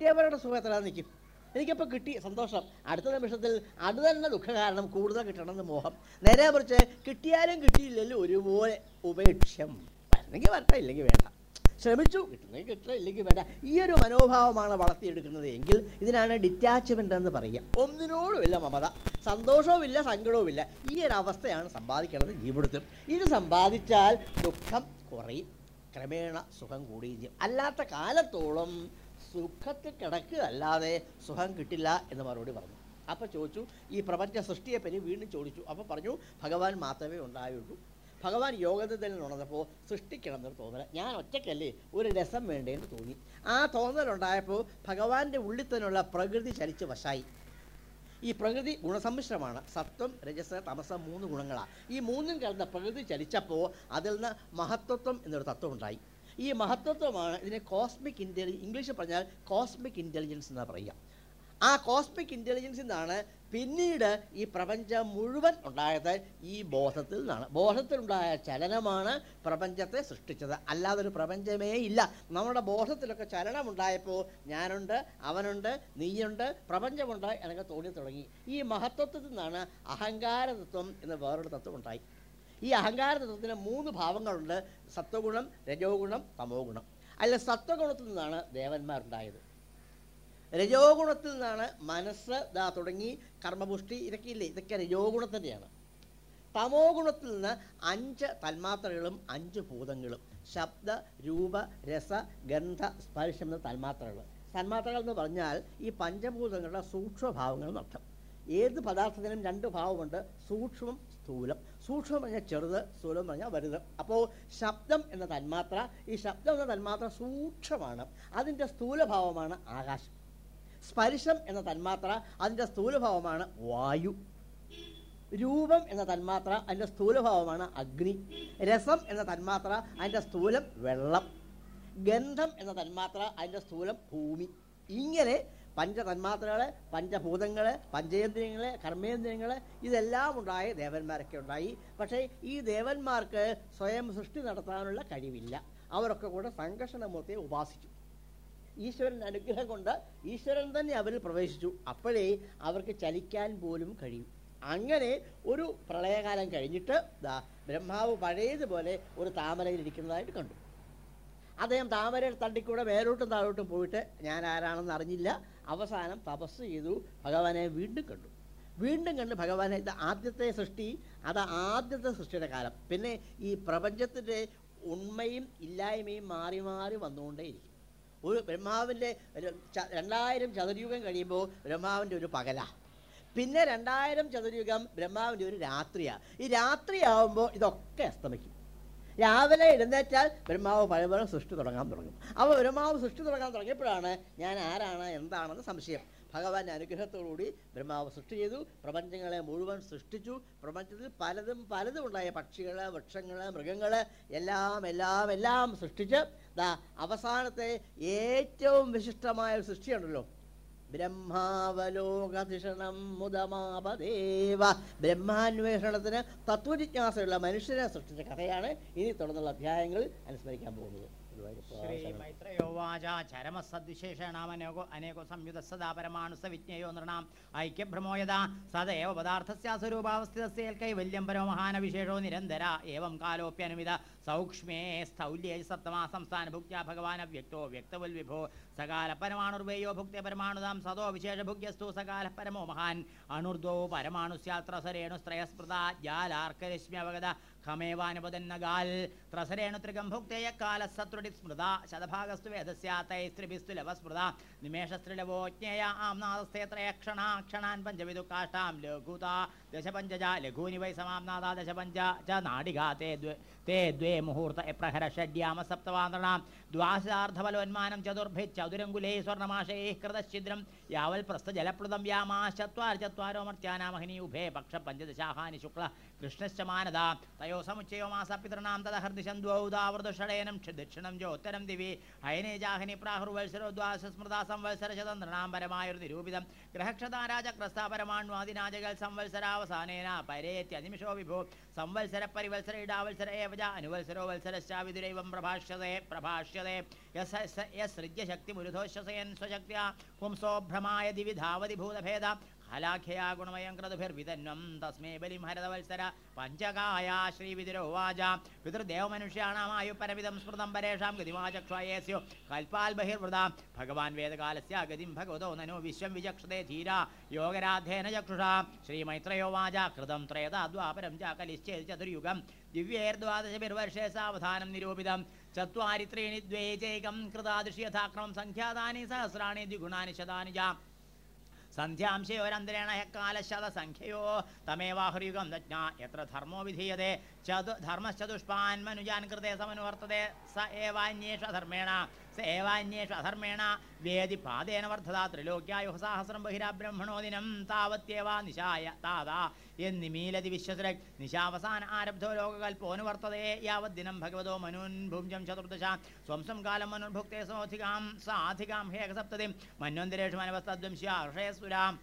കിട്ടിയവരുടെ സുഖത്തിലാ നിൽക്കും. എനിക്കപ്പോൾ കിട്ടി സന്തോഷം. അടുത്ത നിമിഷത്തിൽ അത് തന്നെ ദുഃഖ കാരണം കൂടുതൽ കിട്ടണമെന്ന് മോഹം. നേരെ മറിച്ച് കിട്ടിയാലും കിട്ടിയില്ലല്ലോ ഒരുപോലെ ഉപേക്ഷം വരണമെങ്കിൽ വരട്ടെ ഇല്ലെങ്കിൽ വേണ്ട. ശ്രമിച്ചു കിട്ടുന്നെങ്കിൽ കിട്ടില്ല ഇല്ലെങ്കിൽ വേണ്ട. ഈ ഒരു മനോഭാവമാണ് വളർത്തിയെടുക്കുന്നത് എങ്കിൽ ഇതിനാണ് ഡിറ്റാച്ച്മെന്റ് എന്ന് പറയുക. ഒന്നിനോടുമില്ല മമത. സന്തോഷവുമില്ല സങ്കടവുമില്ല. ഈ ഒരു അവസ്ഥയാണ് സമ്പാദിക്കേണ്ടത് ജീവിതത്തിൽ. ഇത് സമ്പാദിച്ചാൽ ദുഃഖം കുറയും. ക്രമേണ സുഖം കൂടുകയും അല്ലാത്ത കാലത്തോളം സുഖത്തിൽ കിടക്കുക അല്ലാതെ സുഖം കിട്ടില്ല എന്ന് മറുപടി പറഞ്ഞു. അപ്പോൾ ചോദിച്ചു ഈ പ്രപഞ്ച സൃഷ്ടിയെപ്പറ്റി വീണ്ടും ചോദിച്ചു. അപ്പോൾ പറഞ്ഞു ഭഗവാൻ മാത്രമേ ഉണ്ടായുള്ളൂ. ഭഗവാൻ യോഗത്തിൽ ഉണർന്നപ്പോൾ സൃഷ്ടിക്കണമെന്നൊരു തോന്നൽ ഞാൻ ഒറ്റയ്ക്കല്ലേ ഒരു രസം വേണ്ടേന്ന് തോന്നി. ആ തോന്നലുണ്ടായപ്പോൾ ഭഗവാന്റെ ഉള്ളിൽ തന്നെയുള്ള പ്രകൃതി ചലിച്ച് വശായി. ഈ പ്രകൃതി ഗുണസമ്മിശ്രമാണ്. സത്വം രജസ് തമസം മൂന്ന് ഗുണങ്ങളാണ് ഈ മൂന്നും കലർന്ന പ്രകൃതി ചലിച്ചപ്പോൾ അതിൽ നിന്ന് മഹത്വത്വം എന്നൊരു തത്വം ഉണ്ടായി. ഈ മഹത്വത്വമാണ് ഇതിനെ കോസ്മിക് ഇന്റലിജൻസ് ഇംഗ്ലീഷിൽ പറഞ്ഞാൽ കോസ്മിക് ഇന്റലിജൻസ് എന്നാണ് പറയുക. ആ കോസ്മിക് ഇന്റലിജൻസിൽ നിന്നാണ് പിന്നീട് ഈ പ്രപഞ്ചം മുഴുവൻ ഉണ്ടായത് ഈ ബോധത്തിൽ നിന്നാണ്. ബോധത്തിലുണ്ടായ ചലനമാണ് പ്രപഞ്ചത്തെ സൃഷ്ടിച്ചത്. അല്ലാതെ ഒരു പ്രപഞ്ചമേ ഇല്ല. നമ്മുടെ ബോധത്തിലൊക്കെ ചലനമുണ്ടായപ്പോൾ ഞാനുണ്ട് അവനുണ്ട് നീയുണ്ട് പ്രപഞ്ചമുണ്ട് എന്നൊക്കെ തോന്നി തുടങ്ങി ഈ മഹത്വത്തിൽ നിന്നാണ് അഹങ്കാരതത്വം എന്ന വേറൊരു തത്വം ഉണ്ടായി ഈ അഹങ്കാര തത്വത്തിന് മൂന്ന് ഭാവങ്ങളുണ്ട്. സത്വഗുണം രജോ ഗുണം തമോ ഗുണം അല്ല സത്വഗുണത്തിൽ നിന്നാണ് ദേവന്മാരുണ്ടായത്. രജോ ഗുണത്തിൽ നിന്നാണ് മനസ്സ് ദാ തുടങ്ങി കർമ്മപുഷ്ടി ഇതൊക്കെ ഇല്ലേ? ഇതൊക്കെ രജോ ഗുണത്തിന്റെയാണ് തമോ ഗുണത്തിൽ നിന്ന് അഞ്ച് തന്മാത്രകളും അഞ്ച് ഭൂതങ്ങളും. ശബ്ദ രൂപ രസ ഗന്ധ സ്പർശം എന്ന തന്മാത്രകൾ. തന്മാത്രകൾ എന്ന് പറഞ്ഞാൽ ഈ പഞ്ചഭൂതങ്ങളുടെ സൂക്ഷ്മഭാവങ്ങൾ എന്നർത്ഥം. ഏത് പദാർത്ഥത്തിനും രണ്ട് ഭാവമുണ്ട് സൂക്ഷ്മം സ്ഥൂലം. സൂക്ഷ്മം പറഞ്ഞാൽ ചെറുത് സ്ഥൂലം എന്ന് പറഞ്ഞാൽ വലുത്. അപ്പോൾ ശബ്ദം എന്ന തന്മാത്ര ഈ ശബ്ദം എന്ന തന്മാത്ര സൂക്ഷ്മമാണ്. അതിന്റെ സ്ഥൂലഭാവമാണ് ആകാശം. സ്പർശം എന്ന തന്മാത്ര അതിന്റെ സ്ഥൂലഭാവമാണ് വായു. രൂപം എന്ന തന്മാത്ര അതിന്റെ സ്ഥൂലഭാവമാണ് അഗ്നി. രസം എന്ന തന്മാത്ര അതിന്റെ സ്ഥൂലം വെള്ളം. ഗന്ധം എന്ന തന്മാത്ര അതിന്റെ സ്ഥൂലം ഭൂമി. ഇങ്ങനെ പഞ്ചതന്മാത്രകൾ പഞ്ചഭൂതങ്ങൾ പഞ്ചേന്ദ്രിയങ്ങൾ കർമ്മേന്ദ്രിയങ്ങൾ ഇതെല്ലാം ഉണ്ടായി ദേവന്മാരൊക്കെ ഉണ്ടായി. പക്ഷേ ഈ ദേവന്മാർക്ക് സ്വയം സൃഷ്ടി നടത്താനുള്ള കഴിവില്ല. അവരൊക്കെ കൂടെ സംഘർഷണമൂർത്തിയെ ഉപാസിച്ചു. ഈശ്വരൻ അനുഗ്രഹം കൊണ്ട് ഈശ്വരൻ തന്നെ അവരിൽ പ്രവേശിച്ചു. അപ്പോഴേ അവർക്ക് ചലിക്കാൻ പോലും കഴിയും. അങ്ങനെ ഒരു പ്രളയകാലം കഴിഞ്ഞിട്ട് ബ്രഹ്മാവ് പഴയതുപോലെ ഒരു താമരയിൽ ഇരിക്കുന്നതായിട്ട് കണ്ടു. അദ്ദേഹം താമരയിൽ തണ്ടിക്കൂടെ മേലോട്ടും താഴോട്ടും പോയിട്ട് ഞാൻ ആരാണെന്ന് അറിഞ്ഞില്ല. അവസാനം തപസ് ചെയ്തു ഭഗവാനെ വീണ്ടും കണ്ടു. വീണ്ടും കണ്ട് ഭഗവാനെ ഇത് ആദ്യത്തെ സൃഷ്ടി അത് ആദ്യത്തെ സൃഷ്ടിയുടെ കാലം. പിന്നെ ഈ പ്രപഞ്ചത്തിന്റെ ഉണ്മയും ഇല്ലായ്മയും മാറി മാറി വന്നുകൊണ്ടേയിരിക്കും. ഒരു ബ്രഹ്മാവിന്റെ രണ്ടായിരം ചതുര്യുഗം കഴിയുമ്പോൾ ബ്രഹ്മാവിന്റെ ഒരു പകലാ. പിന്നെ രണ്ടായിരം ചതുര്യുഗം ബ്രഹ്മാവിന്റെ ഒരു രാത്രിയാണ് ഈ രാത്രിയാവുമ്പോൾ ഇതൊക്കെ അസ്തമിക്കും. രാവിലെ എഴുന്നേറ്റാൽ ബ്രഹ്മാവ് പഴയപോലെ സൃഷ്ടി തുടങ്ങാൻ തുടങ്ങും. അപ്പോൾ ബ്രഹ്മാവ് സൃഷ്ടി തുടങ്ങാൻ തുടങ്ങിയപ്പോഴാണ് ഞാൻ ആരാണ് എന്താണെന്ന് സംശയം. ഭഗവാന്റെ അനുഗ്രഹത്തോടുകൂടി ബ്രഹ്മാവ് സൃഷ്ടി ചെയ്തു. പ്രപഞ്ചങ്ങളെ മുഴുവൻ സൃഷ്ടിച്ചു. പ്രപഞ്ചത്തിൽ പലതും പലതും ഉണ്ടായ പക്ഷികൾ വൃക്ഷങ്ങൾ മൃഗങ്ങൾ എല്ലാം എല്ലാം എല്ലാം സൃഷ്ടിച്ച് ദാ അവസാനത്തെ ഏറ്റവും വിശിഷ്ടമായ ഒരു സൃഷ്ടിയുണ്ടല്ലോ. ബ്രഹ്മാവലോകധിഷണം മുതമാപദേവ ബ്രഹ്മാന്വേഷണത്തിന് തത്വജിജ്ഞാസയുള്ള മനുഷ്യനെ സൃഷ്ടിച്ച കഥയാണ് ഇനി തുടർന്നുള്ള അധ്യായങ്ങളിൽ അനുസ്മരിക്കാൻ പോകുന്നത്. ശ്രീ മൈത്രയോവാച ചരമസദ്വിശേഷണാമനേകോ അനേകോ സംയുത സദാ പരമാണുസ വിജ്ഞയോ നൃണാം. ഐക്യഭ്രമോ യഥാ സദൈവ പദാർത്ഥസ്യ സ്വരൂപാവസ്ഥിതസ്യേൽ കൈവല്യം പരോ മഹാന വിശേഷോ നിരന്തര ഏവം കാലോപ്യനുമിത. സൗക്ഷ്മേ സ്ഥൗല്യേ സപ്തമാ സംസ്ഥാന ഭുക്യ ഭഗവാൻ അവ്യക്തോ വ്യക്തവൽ വിഭോ സകാല പരമാണുർവേയോ ഭുക്തെ പരമാണുതാം സദോ വിശേഷ ഭുക്യസ്തു സകാല പരമോ മഹാൻ. അണുർദോ പരമാണുസ്യാത്രസരേണു സ്ത്രയസ്മൃത ജാലാർക്കരശ്മ്യവഗത. ഖമേവാനുപതന്നഗാൽ ത്രസരേണു ത്രികം ഭുക്തേയ കാലസത്രുടി സ്മൃത ശതഭാഗസ്തു വേദസ്യാതൈസ്ത്രിഭിസ്തു ലവസ്മൃത നിമേഷസ്ത്രിലവോ ആംനാദസ്ഥേത്രയക്ഷണാക്ഷണാൻ ആംനാദസ്ഥേ ത്രയക്ഷണ ക്ഷണാൻ പഞ്ചവിദു കാഷ്ടാം ലഘുത. ദശപഞ്ചജ ലഘൂനി വൈ സമാംനാദ ദശപഞ്ച ച നാടികാ തേ ദ്വേ മുഹൂർത്ത എപ്രഹര ഷഡ്യാമ സപ്തവാന്തണാം ദ്വാസാർദ്ധഫലോന്മാനം ചതുർഭി ചതുരങ്കുലേ സ്വർണമാശേ കൃതഛിദ്രം യാവൽ പ്രസ്ഥജലപ്ലുതം വ്യാമാശത്വാർ ചത്വാരോ മർത്യാനാമഹിനി ഉഭേ പക്ഷ പഞ്ചദശാഹാനി ശുക്ല കൃഷ്ണശ്ച മാനദ. തയോ സമുച്ചയോ മാസ പിതൃണാം തദഹർദിശം ദ്വൗദാവൃതഷടയനം ദക്ഷിണം ജ്യോത്തരം ദിവി. ഹയനേ ജാഹനി പ്രാഹുർവത്സരോ ദ്വാസ സ്മൃതാ സംവത്സര ശതന്ത്രണാം പരമായൊരു നിരൂപിതം. ഗ്രഹക്ഷതാരാചക്രസ്ഥ പരമാണ്വാദിനാജകൾ സംവത്സരാവസാനേന പരേത്യനിമിഷോ വിഭോ. संवत्सर परिवत्सर इडावत्सर एवजा अनुवत्सरो वत्सरश्चाविदुरैवं प्रभाष्यते प्रभाष्यते। यस यसृज्य शक्तिमुरुधोश्वसयन् स्वशक्त्या। पुंसो भ्रमाय दिवि धावति ധാവതി ഭൂതഭേദ ഹലാഖ്യയാ ഗുണമയം ക്രതുഭിർവിതന്വം തസ്മേ ബലിം ഹരതവത്സര പഞ്ചകായ ശ്രീവിതുരോവാച പിതൃദേവമനുഷ്യാണാമായു പരമിതം സ്മൃതം പരേഷാം ഗതിമാചക്ഷയേസ്യോ കൽപ്പാൽ ബഹിർവൃത ഭഗവാൻ വേദകാലസ്യ ഗതിം ഭഗവതോ നനോ വിശ്വം വിചക്ഷതേ ധീര. യോഗരാധേന ചക്ഷുഷാ. ശ്രീമൈത്രയോവാച കൃതം ത്രേതാദ്വാപരം ച കലിശ്ചേത് ചതുർയുഗം ദിവ്യേർദ്വാദശഭിർവർഷേ സാവധാനം നിരൂപിതം. ചത്വാരി ത്രീണി ദ്വേ ചൈകം കൃതാദൃശി യഥാക്രമം സംഖ്യാതാനി സഹസ്രാണി ദ്വിഗുണാനി ശതാനി ച സന്ധ്യാംശയോരന്തരേണ തമേവാഹൃയുഗം ദജ്ഞ. എത്ര ധർമ്മോ വിധീയതേ. ചതു ധർമ്മശ്ചതുഷ്പാൻ മനുജാൻ കൃതേ സമനുവർത്തതേ. സ ഏവാന്യേഷ ധർമ്മേണ. സ ഏവാന്യേഷ അധർമ്മേണ വേദി പാദേന വർദ്ധത ത്രിലോക്യായു സാഹസ്രം ബഹിരാബ്രഹ്മണോ ദിനം താവത്യേവാ നിശായ താതാ എന്നിമീലതി വിശ്വസര നിശാവസാന ആരബ്ധോ ലോകകൽപ്പോനുവർത്തതേ യാവത് ദിനം ഭഗവതോ മനുൻഭുജം ചതുർദശ സ്വംസം കാലം മനുർഭുക്തേ സോധികാം സാധികാം ഹേകസപ്തതിം മന്വന്തരേഷു മനവസ്തദ്വംശ്യ ഹർഷയസുരാം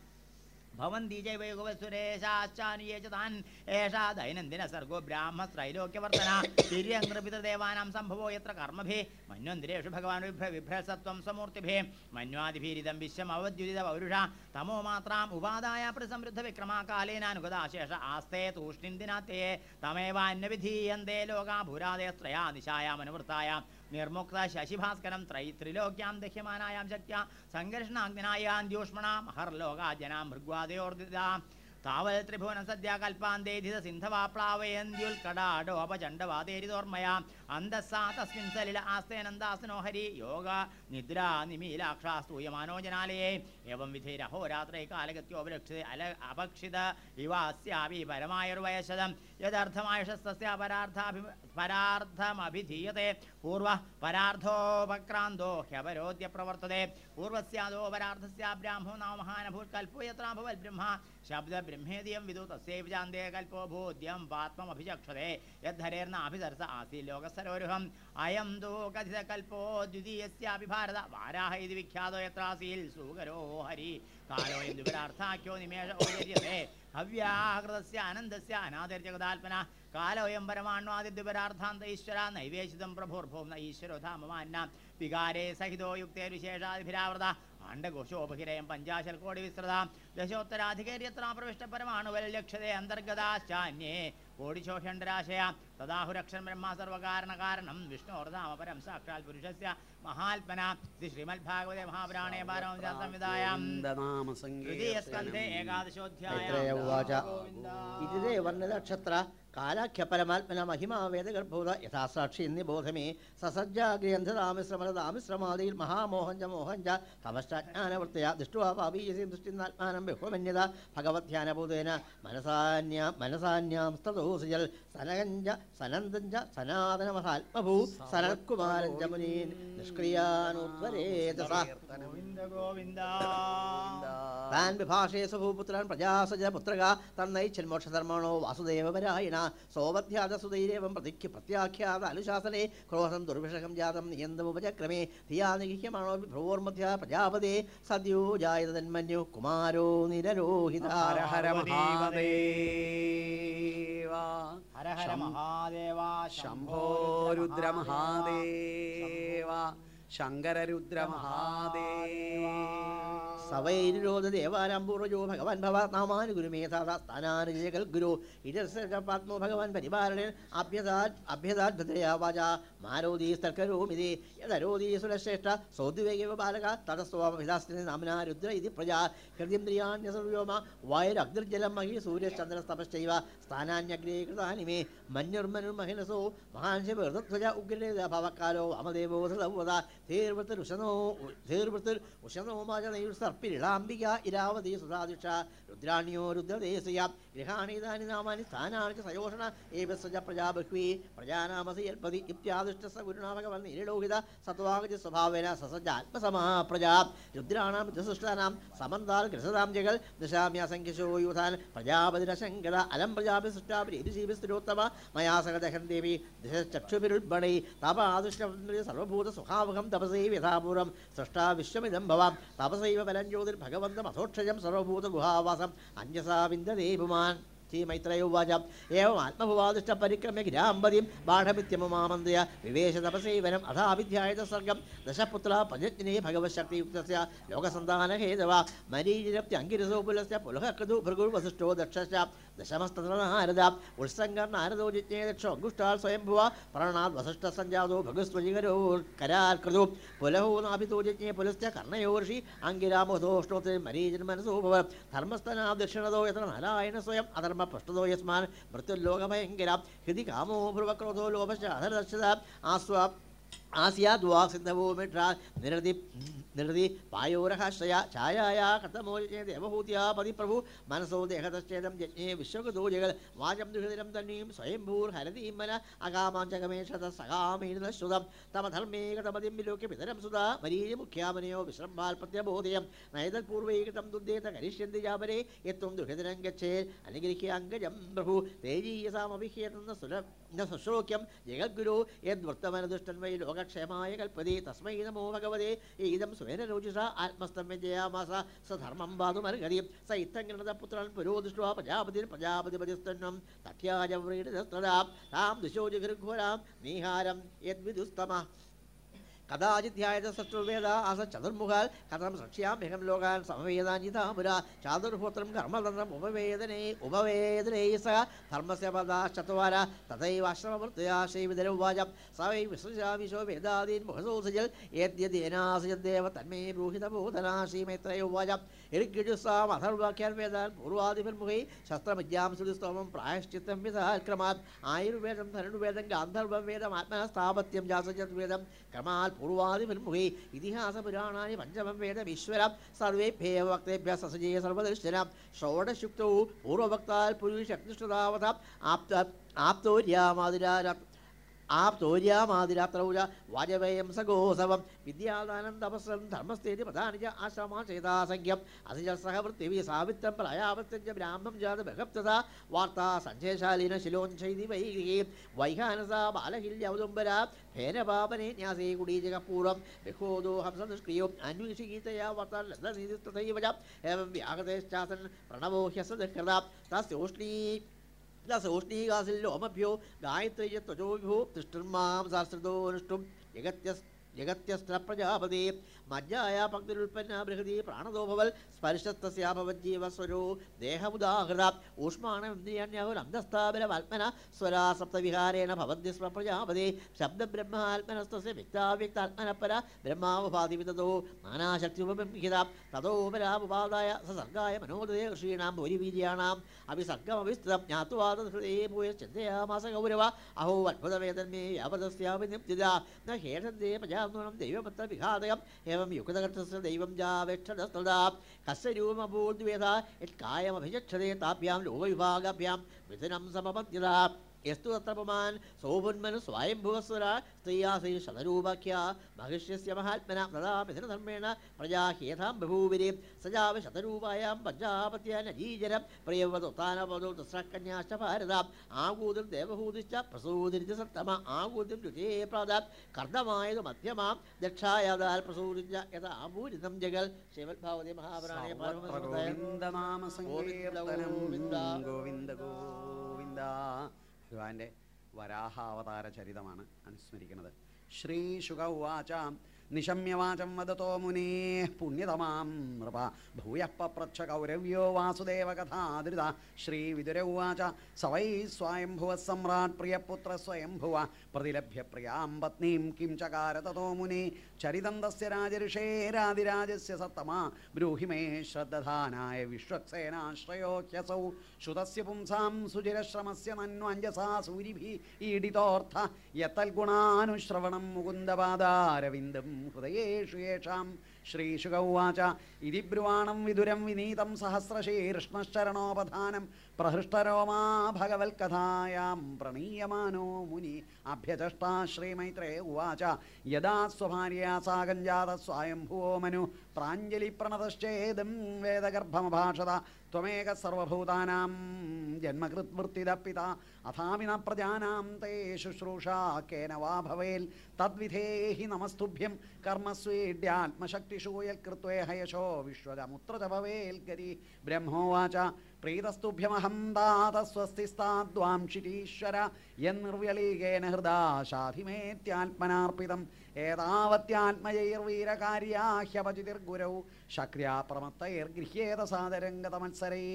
ഭവന്തി ജൈവയുഗസുരേശാശ്ചാനുയേ ച താൻ. ഏഷാ ദൈനന്ദിന സർഗോ ബ്രാഹ്മസ്ത്രൈലോക്യവർത്തന തിര്യങ്കൃപിതൃദേവാനാം സംഭവോ യത്ര കർമ്മഭി. മന്വന്തിരേഷു ഭഗവാൻ വിഭ്ര വിഭ്രസത്വം സമൂർത്തിഭേ. മന്വാതിഭീരിതം വിശ്വം അവദ്യുതിത പൗരുഷ. തമോ മാത്രാം ഉപാദായ പ്രതിസമൃദ്ധ വിക്രമാകാലേനാനുഗതാശേഷ ആസ്തേ തൂഷ്ണിന്ദിനാത്തേ തമേവാന്യവിധീയന്തേ ലോകാ ഭൂരാദേ ത്രയാ നിശായാമനുവൃത്തായ നിർമുക്ത ശശിഭാസ്കരം ത്രൈ ത്രിലോക്യാം ദഹ്യമാനായാം ശക്യ സംഘർഷണാഗ്നായാന്ത്യൂഷ്മണാം ഹർലോകാ ജനാം ഭൃഗ്വാദയോർദിതാം താവൽ ത്രിഭുവന സദ്യ കൽപ്പാന്തേധിത സിന്ധവാപ്ലാവയന്ത്യുൽക്കടാടോപചണ്ഡവാതേരിതോർമയാ അന്തസ്സാ സലില ആസ്തേനന്ദാസ്നോ യോഗ നിദ്ര അപക്ഷിത പരാർത്ഥാഭി പരാർത്ഥമഭിധീയത്തെ പൂർവ പരാർത്ഥോപക്രാന്തോ ഹ്യപരോദ്യ പ്രവർത്തത്തെ പൂർവസ്യാദോ പരാർത്ഥസ്യ ബ്രാഹ്മോ നാമ യത്രാഭവൽ ബ്രഹ്മ. ശബ്ദ ബ്രഹ്മേദിയം വിദു തസ്യൈവ കൽപ്പോ ഭൂദ്യം പാത്മമഭിചക്ഷതേ ആസി ആസീ ലോകസരോരുഹം അയം തോ കഥിത കൽപ്പോ ദ്വിതീയസ്യാപി ഭാരത വാരാഹ ഇതി വിഖ്യാതോ യത്രാസീൽ. സൂകരോ ഹരി. കാലോ ദുരാർത്ഥാഖ്യോ നിമേഷ ഓചര്യതേ ഹവ്യാകൃതസ്യ അനന്തസ്യ അനാദിർജഗതാത്മന കാലോയം പരമാണ്വാദിദ്വരാർത്ഥാന്ത ഈശ്വര. നൈവേശിതം പ്രഭുർഭൂം ഈശ്വരോ ധാമമാന്ന. വികാരേ സഹിതോ യുക്തേ വിശേഷാദിഭിരാവൃത ആണ്ടഘോഷോപഹിരയം പഞ്ചാശൽ കോടി വിസ്തൃത. ദശോത്തരാധികാര്യത്ര പ്രവിഷ്ട പരമാണുവൽ ലക്ഷ്യതേ അന്തർഗതാശാന്യേ കോടിശോഷണ്ടരാശയ तदाहुरक्षण ब्रह्म सर्वकारण कारणम विष्णुर्धाम परम साक्षात से മഹാത്മന. ശ്രീ ശ്രീമദ്ഭാഗവതേ മഹാപുരാണേ പാരമ സംവിധായാം. തൃതീയസ്കന്ധേ ഏകാദശോധ്യായ. മൈത്രേയ ഉവാച. ഗോവിന്ദ. ഇതിരേ വർണനക്ഷത്ര കാലാഖ്യ പരമാത്മന മഹിമാ വേദഗർഭൂത യഥാസാക്ഷി നിബോധമേ സസജ്ജാഗ്രന്ഥതാമിശ്രമതാമിശ്രമാദിയിൽ മഹാമോഹഞ്ച മോഹഞ്ച തമശ്ചാജ്ഞാനവൃത്തയ ദൃഷ്ടുവാ പാപീയസീം ദൃഷ്ടിന്നാത്മാനം ബഹുമന്യത ഭഗവത്യാനഭൂതേന മനസാന്യ മനസാന്യാം സ്തതോസിജൽ സനകഞ്ച സനന്ദഞ്ച സനാതനമഹാത്മഭൂ സനൽകുമാരഞ്ച മുനീൻ നിഷ്ക്രിയാനുത്വരേതസ താൻ വിഭാഷേ സ്വഭൂപുത്രൻ പ്രജാസജ പുത്രക തന്നൈച്ഛൻ മോക്ഷധർമ്മണോ വാസുദേവപരായണ സോപധ്യാതസുതൈരേവം പ്രതിക്ക് പ്രത്യാഖ്യാത അനുശാസനെ ക്രോധം ദുർവിഷകം ജാതം നിയന്തമുപചക്രമേ ധിയാ നിഗിഹ്യമാണോ വിഭ്രവോർമധ്യ പ്രജാപതേ സദ്യോ ജായത തന്മന്യു കുമാരോ നിരരോഹിത. ഹര ഹര. മഹാദേവ. ഹര ഹര മഹാദേവ ശംഭോ രുദ്ര മഹാദേവ ശങ്കര രുദ്ര മഹാദേവ. സവൈരോധ ദേവാനാം പൂർവജോ ഭഗവാൻ ഭവ നാമാനു ഗുരുമേധാത സ്ഥാനാനുജയകൽ ഗുരു. ഇരസ്പാത്മോ ഭഗവാൻ പരിപാലനൻ അഭ്യതാത് അഭ്യതാദ്ഭദ്രയാ വാച. മാരോദീ സ്ഥർക്കരോമിതി യദരോദീ സുരശ്രേഷ്ഠ സൗദ്വേഗവ ബാലക തടസ്വാമിതാസ്തി നാമന രുദ്ര ഇതി പ്രജാ. ഹൃദ്യന്ദ്രിയാണ്യസർവ്യോമ വായുരഗ്നിർജലം മഹി സൂര്യചന്ദ്രസ്തപശ്ചൈവ സ്ഥാനാന്യഗ്രേ കൃതാനി മേ മഞ്ഞുർമനുർമഹിനസോ മഹാൻശിവൃതധ്വജ ഉഗ്രേത ഭവക്കാലോ അമദേവോ സദവത ധീർവൃത്തിൽ ഉഷനോ മാജനയുർ സർപ്പിരിളാംബിക ഇരാവതി സുധാദിഷ രുദ്രാണ്യോ രുദ്രദേശയ. ഗൃഹാണീതാനി നാമാനി സ്ഥാനാനി ച സയോഷണ. ഏവസ്വജ പ്രജാ ബഹ്വി പ്രജാനാമസി യൽപതി ഇത്യാദിഷ്ട സ ഗുരുണാ ഭഗവൻ നിരലോഹിത സത്വാഗതി സ്വഭാവേന സസജ്ജ രുദ്രാണാം രുദ്രസൃഷ്ടാനാം. സമന്താൽ ഗ്രസതാം ജഗൽ ദശാമ്യാസംഖ്യശോ യൂഥാൻ പ്രജാപതിരശങ്കര അലം പ്രജാപി സൃഷ്ടാപിരീതിശീപി സ്ഥിരോത്തമ. മയാ സഹദഹൻ ദേവി ദിശചക്ഷുഭിരുൾബണൈ തപാദൃഷ്ട സർവഭൂത സുഖാവഹം तपसि यथा पूर्वं सृष्टा विश्वमिदं भवान् तपसैव वलं ज्योतिर्भगवन्तमथोक्षजं सर्वभूतगुहावासम् अन्यसा विन्दनेपुमान् പുമാൻ ശ്രീമൈത്രയുവാച ഏവം ആത്മഭുവാദിഷ്ട പരിക്രമ്യ ഗ്രാമ്പതിം ബാഠമിത്യമുമാമന്ത്രയ വിവേശ തപസൈവനം അഥാവിധ്യായത സർഗം. ദശപുത്ര പഞ്ചജ്ഞേ ഭഗവശക്തിയുക്തസ്യ ലോകസന്താനഹേതവ. മരീചിരപ്തി പുലസ്യ പുലഹകൃതു ഭൃഗുർവസിഷ്ഠോ ദക്ഷശ്ച ദശമസ്തനാരദ ഉത്സംഗർനാരദോ ജിജ്ഞേ ദക്ഷോ അങ്കുഷ്ടാൽ സ്വയംഭുവ. പ്രണാത് വസിഷ്ഠ സഞ്ജാതോ ഭഗസ്വജികരോ കരാർകൃതു. പുലഹോ നാഭിതോ ജിജ്ഞേ പുലസ്യ കർണയോർഷി. അങ്കിരാമോധോഷ്ണോത്തെ മരീചൻ മനസോഭവ ധർമ്മസ്ഥനാ ദക്ഷിണതോ യത്ര നാരായണ സ്വയം. അധർമ്മ പൃഷ്ഠതോ യസ്മാൻ മൃത്യുലോകഭയങ്കര ഹൃദി കാമോ ഭ്രുവക്രോധോ ലോഭശ്ച ആസ്വാ ആസ്യാദ്വാ സിദ്ധവോ മിട്ര നിരതി നിരതി പായോരഹാശ്രയ ഛായായ കഥമോചേ ദേവഹൂത്യാ പതിപ്രഭു. മനസോ ദേഹതശ്ചേദം യജ്ഞേ വിശ്വകൃതോ ജഗൽ വാചം ദുഷിതരം തന്നീം സ്വയംഭൂർ ഹരതീമന അകാമാഞ്ചകമേഷത സകാമീന ശ്രുതം തമ ധർമ്മേകതമതിം വിലോക്യ പിതരം സുത. വരീ മുഖ്യാമനയോ വിശ്രംഭാൽപത്യബോധയം നൈതൽപൂർവൈകൃതം ദുദ്ദേത കരിഷ്യന്തി ജാപരേ. എത്തും ദുഹിതരം ഗച്ഛേ അനുഗ്രഹ്യ അങ്കജം പ്രഭു. തേജീയസാമഭിഹേതുന്ന സുര ശുശ്രോക്യം ജഗദ്ഗുരു. യദ്വർത്തമനദുഷ്ടൻ വൈ ലോകക്ഷേമായ കൽപ്പതി തസ്മൈ നമോ ഭഗവതേ. സ്വേന രോചിഷ ആത്മസ്തം വ്യജയാമാസ സ ധർമ്മം പാതുമർഹതി സ ഇത്തംഗണത പുരോദിഷ്ട പ്രജാപതി പ്രജാപതിപതിസ്തന്നം തഠ്യാജ വ്രീഡിതസ്തദാം. താം ദിശോ നീഹാരം യദ്വിദുസ്തമ. കഥാചിധ്യായത സൃഷ്ടുർവേദ ആസ ചതുർമുഖാൽ കഥം സക്ഷ്യാമ്യഹം ലോകാൻ സമവേദാഞ്ചിതാമുര ചാതുർഹോത്രം കർമ്മതന്ത്രം ഉപവേദനേ ഉപവേദനേ സ ധർമ്മസ്യ പദാശ്ചത്വാര തഥൈവാശ്രമവൃത്തയാ ശ്രീവിതരുവാച സ വൈ വിസൃജാമിശോ വേദാദീൻ മുഖസോസജൽ ഏദ്യദേനാസജദ്ദേവ തന്മേ ബ്രൂഹിതബോധനാ ശ്രീമൈത്രയോവാച ഇടുക്കിടുസാം അഥർവാക്യാൻ വേദാൻ പൂർവാദിപന്മുഖൈ ശസ്ത്രവിദ്യാം സുതിസ്തോമം പ്രായശ്ചിത്തം വിധാക്രമാത് ആയുർവേദം ധനുർവേദം ഗാന്ധർവം വേദം ആത്മനസ്ഥാപത്യം ജാസജദ്വേദം ക്രമാൽ പൂർവാദിപന്മുഖൈ ഇതിഹാസ പുരാണാനി പഞ്ചമം വേദം ഈശ്വരം സർവേഭ്യ വക്തേഭ്യ സസജയ സർവദർശനം ഷോഡശുക്തവും പൂർവഭക്താൽ പുരുഷക്തിഷ്ഠതാവത ആപ്ത ആപ്തോര്യാമാതിരാര आप तो सूर्यामादिरात्रौजा वाजपेयं सगोसवं विद्यादानं तपस्सं धर्मस्तेति पदानि च आश्रमाशेतासङ्ख्यम् असि च सहवृत्तिभिः सावित्रं प्रायावत्यञ्च ब्राह्मं जात वार्ता सञ्जयशालिन शिलोञ्चैति वैगिरी वैहानसा बालहिल्यवदुम्बरा फेनपापने न्यासे कुडीजकपूर्वं विखोदो हंसदुष्क्रियोम् अन्विषीतया वर्तनीति तथैव च एवं व्याहतेश्चासन् प्रणवो ह्यसदकृता तस्योष्णी सोष्णीगासिल्यो अमभ्यो गायत्री यत्तजोभ्यो तिष्ठन्मां सहस्रदो अनुष्टुं ജഗത്യസ്ത്ര പ്രജാപതി മജ്ജായ പങ്ക്തിരുൽപ്പന്ന ബൃഹതി പ്രാണതോഭവൽ സ്പർശത്തസ്യാഭവജ്ജീവസ്വരോ ദേഹമുദാഹൃത. ഊഷ്മാണമിന്ദ്രിയണ്യഹുരന്തസ്ഥാപനമാത്മന. സ്വരാ സപ്തവിഹാരേണ ഭവന്തി സ്മ പ്രജാപതി ശബ്ദബ്രഹ്മാത്മനസ്തസ്യ വ്യക്താവ്യക്താത്മനപര ബ്രഹ്മാവുപാതി വിതതോ നാനാശക്തിമുപംഹിത തതോപരാമുപാദായ സസർഗായ മനോദയ ഋഷീണാം ഭൂരിവീര്യാണാം. അഭിസർഗമവിസ്തൃതം ജ്ഞാത്വാദഹൃദയേ ഭൂയ ചിന്തയാമാസ ഗൗരവ. അഹോ അത്ഭുതവേദന്മേ വ്യാപദസ്യാപി നിപ്തിത ന दैवात्मनं दैवपत्र विघातयम् एवं युक्तकर्तस्य दैवं जावेक्षणस्तदा कस्य रूपमभूद्वेद यत्कायमभिचक्षते ताभ्यां लोभविभागाभ्यां विधिनं समपद्यता യസ്തു തത്ര പുമാൻ സോപുന്മനു സ്വയംഭുവസ്വര സ്ത്രീയാസൈ ശതരൂപാഖ്യ മഹിഷ്യസ്യ മഹാത്മന തഥാ മിഥുനധർമ്മേണ പ്രജാ ഹേതാം ബഭൂവിരി സജാവ ശതരൂപായാം പഞ്ചാപത്യാനജീജരം പ്രിയവതുത്താനപദോ ദസ്രകന്യാശ്ച ഭാരത ആകൂതിർ ദേവഹൂതിശ്ച പ്രസൂതിരിച്ച് സത്തമ ആകൂതിം രുചേ പ്രാത കർദ്ദമായത് മധ്യമാം ദക്ഷായാതാൽ പ്രസൂതിച്ച യഥ ആഭൂരിതം ജഗൽ ശ്രീമദ്ഭാവതി മഹാപുരാണേ ഗോവിന്ദ. ഗോവിന്ദ ഗോവിന്ദ ഭഗവാന്റെ വരാഹാവതാര ചരിതമാണ് അനുസ്മരിക്കുന്നത്. ശ്രീ ശുക നിശമ്യവാചം വദതോ മുനേ പുണ്യതമാം. നൃപ. ഭൂയ പപ്രച്ഛ കൗരവ്യോ വാസുദേവകഥാദൃത ശ്രീ വിതുര ഉവാച. സ വൈ സ്വയംഭുവ സമ്രാട് പ്രിയപുത്ര സ്വയംഭുവ. പ്രതിലഭ്യ പ്രിയാം പത്നീം കിം ചകാര തതോ മുനി. ചരിതം രാജഋഷേ രാജഋഷേരാതിരാജസ്യ സത്തമാ ബ്രൂഹി മേ ശ്രദ്ധാനായ വിശ്വക്സേനാശ്രയോഹ്യസൗ. ശ്രുതസ്യ പുംസാം സുചിരശ്രമസ്യ മന്വഞ്ജസാ സൂരിഭി. ഈഡിതോർത്ഥ യത്തൽ ഗുണാനുശ്രവണം മുകുന്ദപാദാരവിന്ദം. ഹൃദയേഷു യേഷാം ശ്രീശുക ഉവാച. ഇതി ബ്രുവാണം വിദുരം വിനീതം സഹസ്രശീർഷ്ണശ്ചരണോപധാനം പ്രഹൃഷ്ടരോമാ ഭഗവത്കഥായാം പ്രണീയമാനോ മുനി. അഭ്യചഷ്ടാ ശ്രീമൈത്രേ ഉവാച. യഥാ സ്വഭാര്യാ സാഗഞ്ജാത സ്വായംഭുവോ മനു. പ്രാഞ്ജലി പ്രണതശ്ചേദം വേദഗർഭമഭാഷത. ത്വമേക സർവഭൂതാനാം ജന്മകൃത്വൃത്തിതപ്പിത അഥാവിന പ്രജാനാം തേ ശുശ്രൂഷാ കേന വാ ഭവേൽ. തദ്വിധേഹി നമസ്തുഭ്യം കർമ്മസ്വീഡ്യാത്മശക്തിഷൂയൽ കൃത്വേ ഹയശോ ച ഭവേൽ ഗരി. ബ്രഹ്മോവാച പ്രീതസ്തുഭ്യമഹം ദാത സ്വസ്തിസ്താദ്വാംക്ഷിരീശ്വര എന്നിർവ്യളീകേന ഹൃദാ ശാധിമേത്യാത്മനാർപ്പിതം. ഏതാവത്യാത്മയൈർവീരകാര്യാഹ്യപചിതിർഗുരൗ ശക്രിയാ പ്രമത്തൈർഗൃഹ്യേത സാദരംഗതമത്സരേ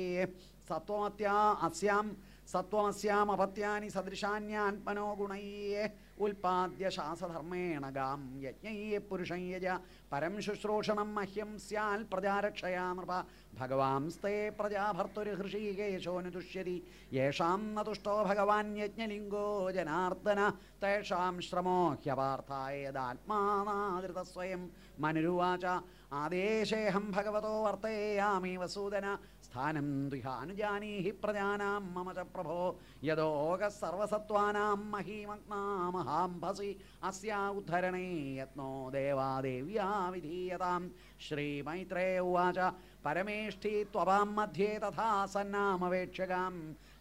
സത്വമത്യാ അസ്യാം സത്വമസ്യാമപത്യാനി സദൃശാന്യാത്മനോ ഗുണയ്യേ ഉൽപാദ്യ ശാസധർമ്മേണ ഗാം യജ്ഞൈ പുരുഷം യജ പരം ശുശ്രൂഷണം മഹ്യം സ്യാൽ പ്രജാരക്ഷയാ നൃപ ഭഗവാംസ്തേ പ്രജാഭർത്തുർഹൃഷീകേശോനുദുഷ്യതി യേഷാം നതുഷ്ടോ തുഷ്ടോ ഭഗവാൻ യജ്ഞലിംഗോ ജനാർദ്ദന. തേഷാം ശ്രമോ ഹ്യപാർത്ഥായദാത്മാനാദൃത സ്വയം മനുരുവാച ആദേശേഹം ഭഗവതോ വർത്തേയാമി വസൂദന. സ്ഥാനം ദ്വിഹാനുജാനീഹി പ്രജാനാം മമ ച പ്രഭോ യദോക സർവസത്വാനാം മഹീമഗ്നാമഹാംഭസി അസ്യാ ഉദ്ധരണേ യത്നോ ദേവാദേവ്യാ വിധീയതാം. ശ്രീമൈത്രേ ഉവാച പരമേഷ്ഠി ത്വപാം മധ്യേ തഥാ സന്നാമവേക്ഷകാം.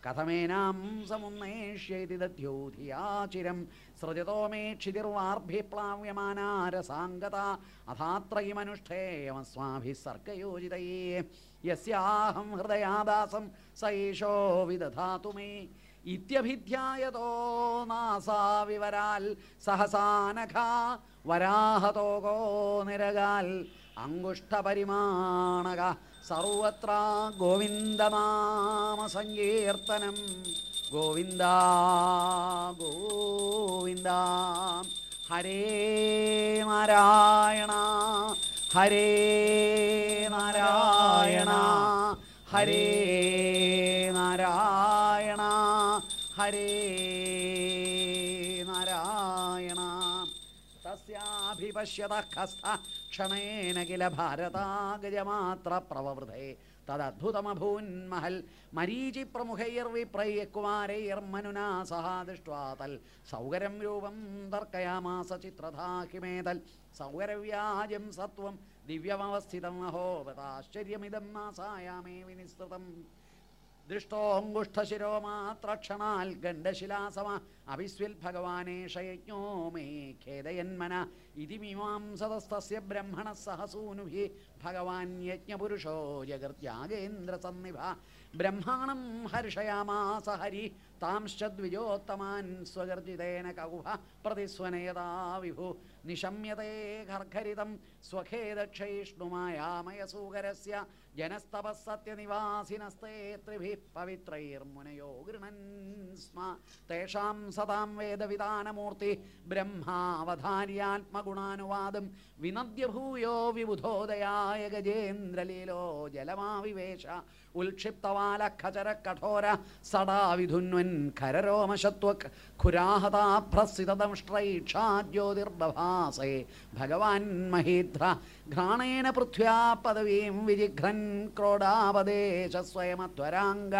കഥമേനാം സമുന്നേഷ്യേതി ദധ്യോധിയാചിരം സൃജതോ മേ ക്ഷിതിർവാർഭിപ്ലാവ്യമാനാരസാംഗത അഥാത്രയമനുഷ്ഠേയമസ്മാഭിः സർഗയോജിതയേ യസ്യാഹം ഹൃദയാദാസം സ ഈശോ വിദധാതു മേ. ഇത്യഭിധ്യായതോ നാസാ വിവരാൽ സഹസാനഖാ വരാഹതോകോ നിരകാൽ അങ്കുഷ്ടപരിമാണക സർവത്ര ഗോവിന്ദമാമ സങ്കീർത്തനം ഗോവിന്ദ ഗോവിന്ദ ഹരേ നാരായണ. ഹരേ നാരായണ ഹരേ നാരായണ ഹരേ നാരായണ. തസ്യാഭിപശ്യത ക്ഷണേന കില ഭാരതാഗജമാത്ര പ്രവവൃതേ. തദദ്ഭുതമഭൂന്മഹൽ മരീചി പ്രമുഖൈർ സഹ മനുനാ തൽ സൗകരം രൂപം തർക്കയാമാസ ചിത്രധാഹിമേതൽ സൗകരവ്യാജം സത്വം ദിവ്യമവസ്ഥിതം അഹോപതാശ്ചര്യമിതം നാസായാമേ വിനിസ്തൃതം. ദൃഷ്ടോങ്കുഷ്ഠശിരോ മാത്രക്ഷണാൽ ഗണ്ഡശിലാസമ അവിസ്വിൽ ഭഗവാനേഷയജ്ഞോ മേ ഖേദയന്മന. ഇതി മീമാംസതസ്തസ്യ ബ്രഹ്മണ സഹസൂനുഭി ഭഗവാൻ യജ്ഞപുരുഷോ ജഗർത്യാഗേന്ദ്രസന്നിഭ. ബ്രഹ്മാണം ഹർഷയാമാസ ഹരി താംശ്ചദ്വിജോത്തമാൻ സ്വഗർജിതേന കൗഹ പ്രതിസ്വനയതാ വിഭു. നിശമ്യതേ ഖർഖരിതം സ്വഖേദക്ഷയിഷ്ണുമായാമയസൂകരസ്യ ജനസ്തപസ്സത്യനിവാസിനസ്തേ ത്രിഭിः പവിത്രൈർമുനയോ ഗൃണൻ സ്മ. തേഷാം സദാം വേദവിധാനമൂർത്തി ബ്രഹ്മാവധാര്യാത്മഗുണാനുവാദം വിനദ്യ ഭൂയോ വിബുധോദയായ ഗജേന്ദ്രലീലോ ജലമാവിവേശ ഉൽക്ഷിപ്തവാലഖചര കഠോര സടാവിധുന്വൻ ഖരരോമശത്വ ഖുരാഹതാഭ്രസിതദംഷ്ട്രൈക്ഷാജ്യോതിർബഭാസേ ഭഗവാൻ മഹീധ്ര ഘ്രാണേന പൃഥ്വ്യാ പദവീം വിജിഘ്രൻ ക്രോഡാപദേശ സ്വയമത്വരാംഗ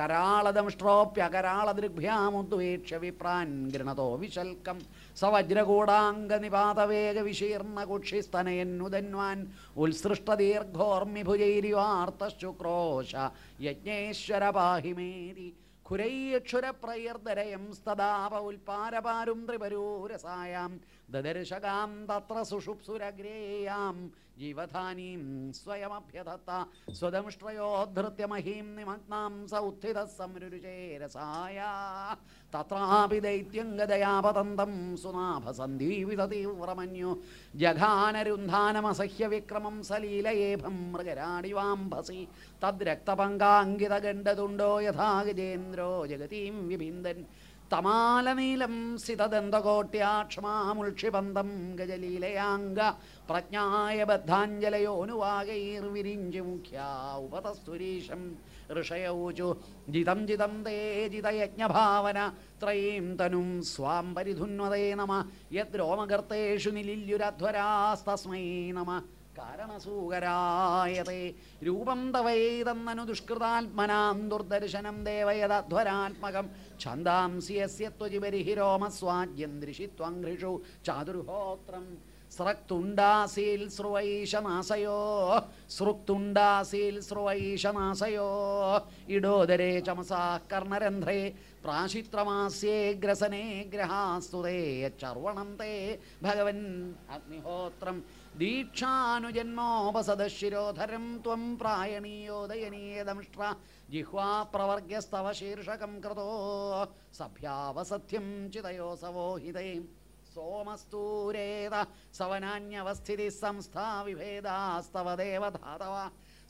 കരാളദംഷ്ട്രോപ്യകരാളദൃഗ്ഭ്യാമുദ്വേക്ഷ്യ വിപ്രാൻ ഗൃണതോ വിശൽക്കം. സവജ്രകൂടാംഗനിപാതവേഗവിശീർണകുക്ഷിസ്തനയന്നുദന്വാൻ ഉത്സൃഷ്ടദീർഘോർമിഭുജൈരിവാർത്തശുക്രോശ യജ്ഞേശ്വര പാഹിമേരി ഖുരൈക്ഷുരപ്രയർദരയം സ്തദാപ ഉൽപാരപാരും ത്രിപരൂരസായാം ദദർശകാം തത്ര സുഷുപ്സുരഗ്രേയാം ജീവധാനീം സ്വയമഭ്യധത്ത സ്വദംഷ്ട്രയോദ്ധൃത്യ മഹീം നിമഗ്നാം സ ഉത്ഥിത സംരുചേരസായ തത്രാപി ദൈത്യം ഗതയാപതന്തം സുനാഭസന്ധീവിത തീവ്രമന്യു ജഘാനരുന്ധാനമസഹ്യ വിക്രമം സലീലയേഭം മൃഗരാടിവാംഭസി. തദ്രക്തപങ്കാങ്കിതഗണ്ഡതുണ്ടോ യഥാ ഗജേന്ദ്രോ ജഗതീം വിഭിന്ദൻ. തമാലനീലം സിതദന്തകോട്യാക്ഷ്മാമുൽക്ഷിബന്ധം ഗജലീലയാംഗ പ്രജ്ഞായ ബദ്ധാഞ്ജലയോനുവാകൈർവിരിഞ്ചി മുഖ്യാ ഉപതസ്തുരീശം ഋഷയൗചു. ജിതം ജിതം തേ ജിതയജ്ഞഭാവന ത്രയീം തനും സ്വാം പരിധുന്വതേ നമ. യദ്രോമകർത്തേഷു നിലില്യുരധ്വരാസ്തസ്മൈ നമ. കാരണസൂകരായതേ രൂപം തവൈതന്നനു ദുഷ്കൃതാത്മനാം ദുർദർശനം ദേവയതധ്വരാത്മകം ഛന്ദാംസി യസ്യ ദൃശിത്വം ഘൃഷു ചാതുർഹോത്രം. സ്രക്തുണ്ടാസീൽ സ്രുവൈശനാസയോ സൃക്തുണ്ടാസീൽ സ്രുവൈശനാസയോ ഇടോദരേ ചമസാ കർണരന്ധ്രേ പ്രാശിത്രമാസ്യേ ഗ്രസനേ ഗ്രഹാസ്തുതേ ചർവണം തേ ഭഗവൻ അഗ്നിഹോത്രം ദീക്ഷാനുജന്മോപസദശിരോധരം ത്വം പ്രായണീയോദയനീയദംഷ്ട്ര ജിഹ്വാ പ്രവർഗ്യസ്തവ ശീർഷകം കൃതോ സഭ്യാവസത്യം ചിതയോസവോ ഹിതേ സോമസ്തൂരേത സവനാന്യവസ്ഥിതി സംസ്ഥാ വിഭേദാസ്തവ ദേവധാതവ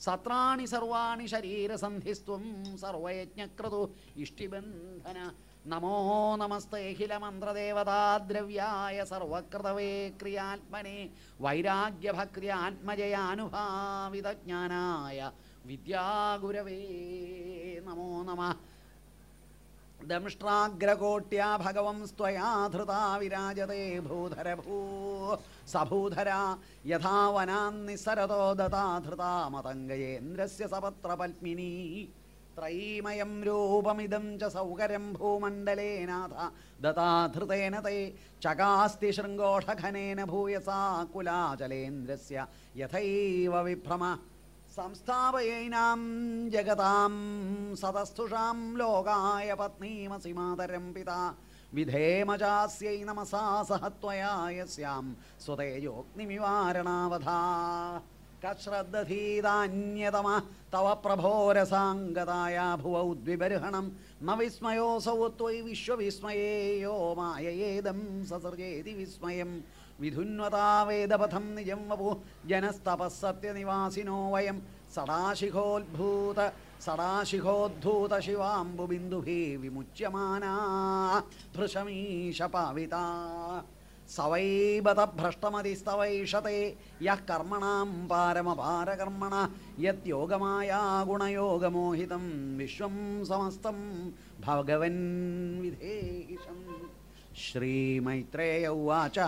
സത്രാണി സർവാണി ശരീരസന്ധിസ്ത്വം സർവയജ്ഞക്രതു ഇഷ്ടിബന്ധന. നമോ നമസ്തേഖിലമന്ത്രദേവതാദ്രവ്യായ സർവകൃതവേ ക്രിയാത്മനെ വൈരാഗ്യഭക്ര്യാത്മജയാനുഭാവിതജ്ഞാനായ വിദ്യാഗുരവേ നമോ നമ. ദംഷ്ട്രാഗ്രകോട്യാ ഭഗവം സ്വയാധൃതാ വിരാജതേ ഭൂധരഭൂ സഭൂധര യഥാ വനാന്നിസരതോ ദതാ മതംഗയേന്ദ്രസ്യ സപത്രപത്മിനി. ത്രൈമയം രൂപമിതം ച സൗകര്യം ഭൂമണ്ഡലേനാഥ ദതാധൃതേന തേ ചകാസ്തി ശൃംഗോഷഖനേന ഭൂയസാ കുലാചലേന്ദ്രസ്യ യഥൈവ വിഭ്രമ. സംസ്ഥാപയൈനാം ജഗതാം സതസ്തുഷാം ലോകായ പത്നീമസി മാതരം പിതാ. വിധേമചാസ്യൈ നമസാ സഹത്വയാ യസ്യാം സ്വതേജോഗ്നിമിവാരണാവധാ കശ്രദ്ധീതാന്യതമ തവ പ്രഭോരസാംഗതായ ഭുവ ഉദ്വിബർഹണം ന വിസ്മയോസൗ ത്വയി വിശ്വവിസ്മയേയോ മായയേദം സസർജേതി വിസ്മയം. വിധുന്വതാ വേദപഥം നിജം വപു ജനസ്തപസ്സത്യനിവാസിനോ വയം സടാശിഖോദ്ഭൂത सडाशिखोद्धूतशिवाम्बुबिन्दुभिः विमुच्यमाना धृशमीशपाविता। सवैबतभ्रष्टमतिस्तवैषते यः कर्मणां पारमपारकर्मणः यद्योगमाया गुणयोगमोहितं विश्वं समस्तं भगवन्विधेशं श्रीमैत्रेय उवाच।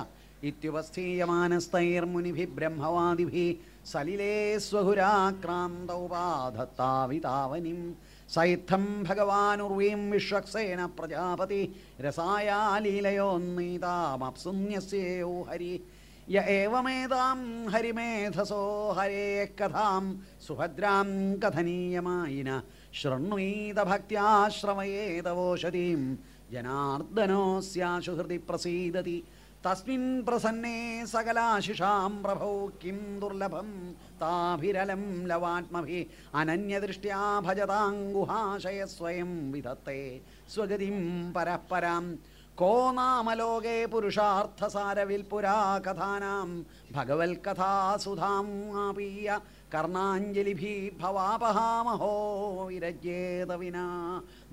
इत्युपस्थीयमानस्तैर्मुनिभिः ब्रह्मवादिभिः സലിലേ സ്വഹുരാക്രാന്തൗപാധത്താവിതാവനിം സൈദ്ധം ഭഗവാനുർവീം വിശ്വക്സേന പ്രജാപതി രസായാലീലയോന്നീതാമപ്സുന്യസ്യേയോ ഹരി. യ ഏവമേതാം ഹരിമേധസോ ഹരേ കഥാം സുഭദ്രാം കഥനീയമായിന. ശൃണ്വീതഭക്തിയാശ്രമയേതവോഷതീം ജനാർദ്ദനോസ്യാശുഹൃതി പ്രസീദതി. തസ്മിൻ പ്രസന്നേ സകലാശിഷാം പ്രഭോ കിം ദുർലഭം താഭിരലം ലവാത്മഭി അനന്യദൃഷ്ട്യാ ഭജതാങ്കുഹാശയ സ്വയം വിധത്തെ സ്വഗതിം പരപ്പരാം. കോ നാമലോകേ പുരുഷാർത്ഥസാരവിൽ പുരാ കഥാനാം ഭഗവത്കഥാസുധാം ആപീയ. കർണാഞ്ജലിഭി ഭവാപഹാമഹോ വിരജേതവിന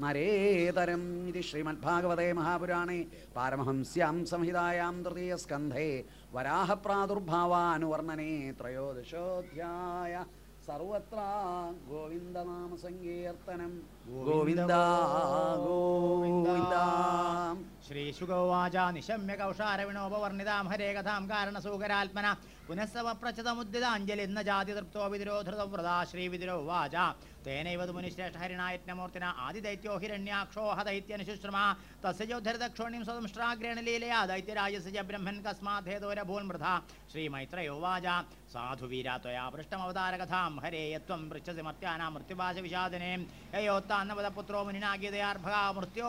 നരേതരം ഇത് ശ്രീമദ്ഭാഗവതേ മഹാപുരാണേ. പാരമഹംസ്യാം സംഹിതായാം തൃതീയസ്കന്ധേ വരാഹപ്രാദുർഭാവാനുവർണനേ ത്രയോദശോധ്യായ. സർവത്ര ഗോവിന്ദനാമസങ്കീർത്തനം. ഗോവിന്ദ ഗോവിന്ദ. ശ്രീശുഗോവാച നിശമ്യ കൗഷാരവിണോപവർണിതാം ഹരേ കഥാം കാരണസൂകരാത്മന. പുനഃസവപ്രചതമുദ്ദിതാഞ്ജലി എന്ന ജാതി തൃപ്തോ വിതിരോധൃതം വ്രതാ ശ്രീവിതിരോ വാച തേനൈവത് മുനിശ്രേഷ്ഠ ഹരിണായത്നമൂർത്തിന ആദിദൈത്യോ ഹിരണ്യാക്ഷോഹ ദൈത്യനുശുശ്രമ തസ്യോദ്ധരദക്ഷോണിം സ്വതംഷ്ട്രാഗ്രേണ ലീലയാ. ദൈത്യരാജസ്യ ബ്രഹ്മൻ കസ്മാധേദോരഭൂൻമൃഥ ശ്രീമൈത്രയോവാച സാധുവീരാത്വയാ പൃഷ്ടമവതാരകഥാം ഹരേയത്വം പൃച്ഛസി മർത്യാനാം മൃത്യുപാശ വിഷാദനേം ഹയോത്ത യയോത്താന്നവതപുത്രോ മുനിനാഗീതയാർഭകാ മൃത്യോ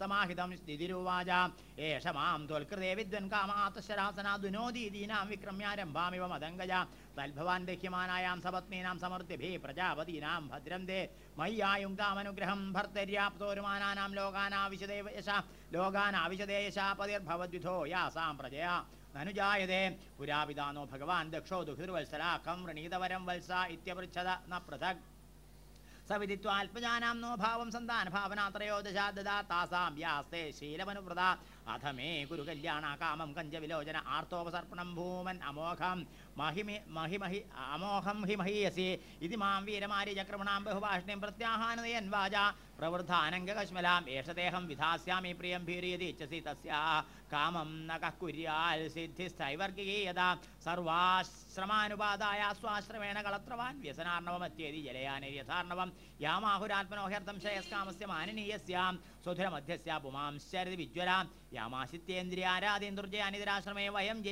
സമാഹിതം വിദ്വൻ കാമാതശരാസനാ ദുനോദീദീനാം വിക്രമ്യാരംഭാമിവ മദംഗജ. തൽഭവാൻ ദഹ്യമാനായാം സപത്നീനാം സമൃദ്ധിഭി പ്രജാപതീനാം ഭദ്രം ദേ മയ്യായുങ്കാമനുഗ്രഹം ഭർത്തര്യാപ്തോരുമാനാനാം ലോകാനാവിശദേയശ ലോകാനാവിശദേ യശാപതിർഭവദ്വിധോ യാസാം പ്രജയാ. നനുജായതേ പുരാപിതാനോ ഭഗവാൻ ദക്ഷോ ദുഹിർവത്സലാഖം വൃണീതവരം വത്സ ഇത്യപൃച്ഛത ന പൃഥക്. സവിദിത്വാത്മജാനാം നോ ഭാവം സന്താന ഭാവനാത്രയോദശാ ദദാ താസാം യാസ്തേ ശീലമനുവൃത. അധമേ ഗുരുകല്യാണ കാമം കഞ്ചവിലോചന ആർത്തോപസർപ്പണം ഭൂമൻ അമോഘം. മഹിമി മഹിമഹി അമോഹം ഹി മഹീയസി ഇതി മാം വീരമാരി ചക്രമണാം ബഹുഭാഷിണിം പ്രത്യാഹാനതയൻ വാച. പ്രവൃദ്ധാനംഗകശ്മലാം ഏഷദേഹം വിധാസ്യാമി പ്രിയം ഭീര്യതി ഇച്ഛസി തസ്യാ. കാമം നകുര്യാൽ സിദ്ധിസ്ഥൈവർഗീയത. സർവാശ്രമാനുപാതായ സ്വാശ്രമേണ കളത്രവാൻ വ്യസനാർണവമത്യേതി ജലയാനെ യഥാർണവം. യാമാഹുരാത്മനോഹ്യർത്ഥം ശ്രേയസ്കാമസ്യ മാനനീയസ്യാം. സുധുരമധ്യസ്യ പുമാംശ്ചരിതി വിജ്വലാം. യാമാശിത്യേന്ദ്രിയാരാധീന്ദുർജയാനിതരാശ്രമേ വയം